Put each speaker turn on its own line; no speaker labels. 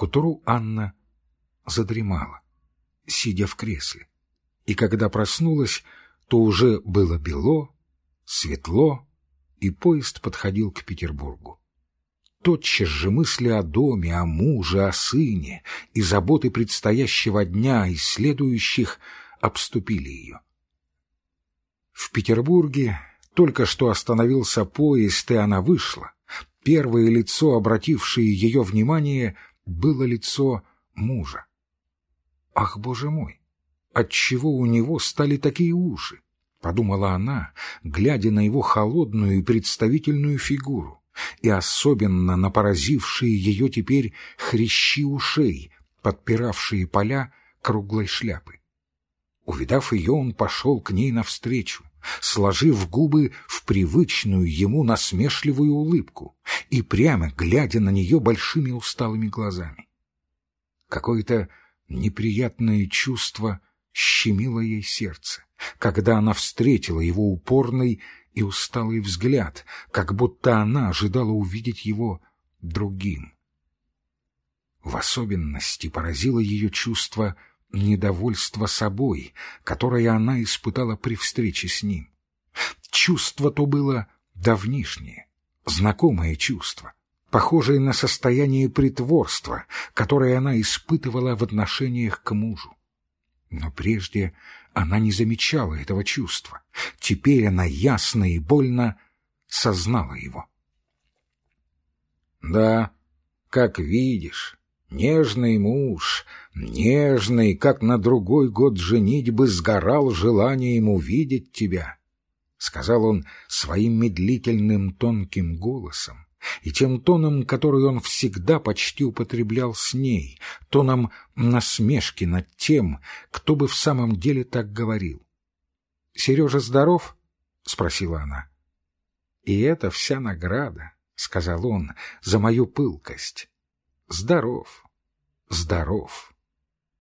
К утру Анна задремала, сидя в кресле, и когда проснулась, то уже было бело, светло, и поезд подходил к Петербургу. Тотчас же мысли о доме, о муже, о сыне и заботы предстоящего дня и следующих обступили ее. В Петербурге только что остановился поезд, и она вышла. Первое лицо, обратившее ее внимание, было лицо мужа. «Ах, боже мой! Отчего у него стали такие уши?» — подумала она, глядя на его холодную и представительную фигуру, и особенно на поразившие ее теперь хрящи ушей, подпиравшие поля круглой шляпы. Увидав ее, он пошел к ней навстречу, сложив губы в привычную ему насмешливую улыбку и прямо глядя на нее большими усталыми глазами. Какое-то неприятное чувство щемило ей сердце, когда она встретила его упорный и усталый взгляд, как будто она ожидала увидеть его другим. В особенности поразило ее чувство недовольства собой, которое она испытала при встрече с ним. Чувство то было давнишнее, знакомое чувство, похожее на состояние притворства, которое она испытывала в отношениях к мужу. Но прежде она не замечала этого чувства. Теперь она ясно и больно сознала его. «Да, как видишь, нежный муж, нежный, как на другой год женитьбы сгорал желанием увидеть тебя», — сказал он своим медлительным тонким голосом, и тем тоном, который он всегда почти употреблял с ней, тоном насмешки над тем, кто бы в самом деле так говорил. — Сережа здоров? — спросила она. — И это вся награда, — сказал он, — за мою пылкость. — Здоров, здоров.